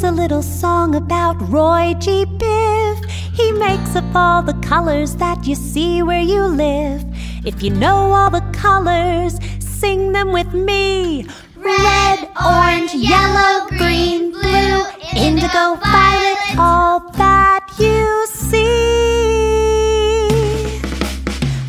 Here's a little song about Roy G. Biv. He makes up all the colors that you see where you live. If you know all the colors, sing them with me. Red, orange, yellow, green, blue, indigo, violet, all that you see.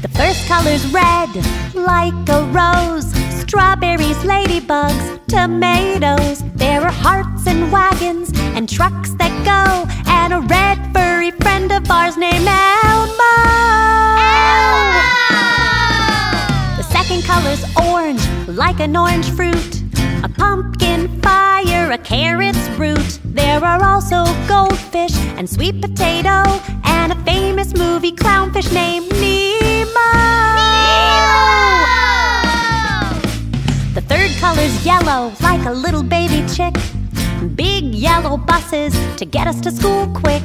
The first color's red, like a rose. Strawberries, ladybugs, tomatoes. There are hearts and wagons and trucks that go, and a red furry friend of ours named Elmo. Elmo! The second color's orange, like an orange fruit. A pumpkin fire, a carrot's root. There are also goldfish and sweet potato, and a famous movie clownfish named Nemo. The third color's yellow, like a little baby chick. Big yellow buses to get us to school quick.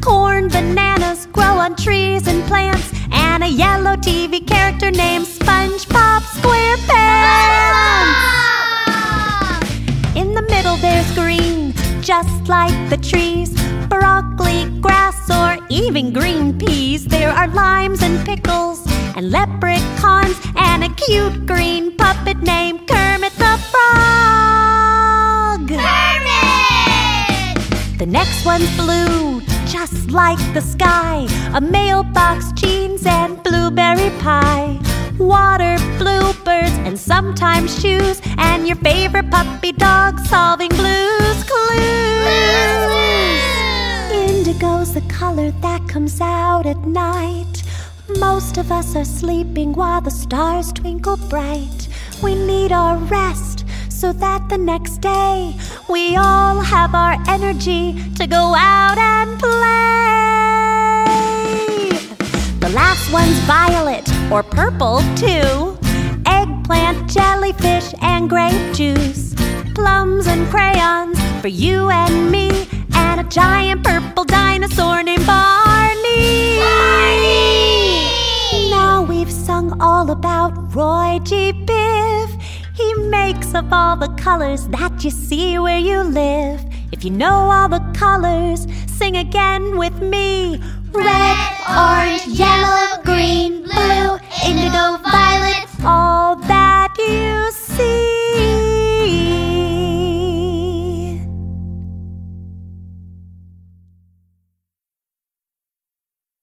Corn, bananas grow on trees and plants, and a yellow TV character named SpongeBob SquarePants. In the middle, there's green, just like the trees. Broccoli, grass, or even green peas. There are limes and pickles, and leprechauns, and a cute green next one's blue, just like the sky. A mailbox, jeans, and blueberry pie. Water, bluebirds, and sometimes shoes. And your favorite puppy dog solving Blue's Clues. Indigo's the color that comes out at night. Most of us are sleeping while the stars twinkle bright. We need our rest so that the next day we all have our energy to go out and play. The last one's violet or purple, too. Eggplant, jellyfish, and grape juice. Plums and crayons for you and me. And a giant purple dinosaur named Barney. Barney! Now we've sung all about Roy G. Biv. He makes up all the colors that you see where you live. If you know all the colors, sing again with me. Red, orange, yellow, green, blue, indigo,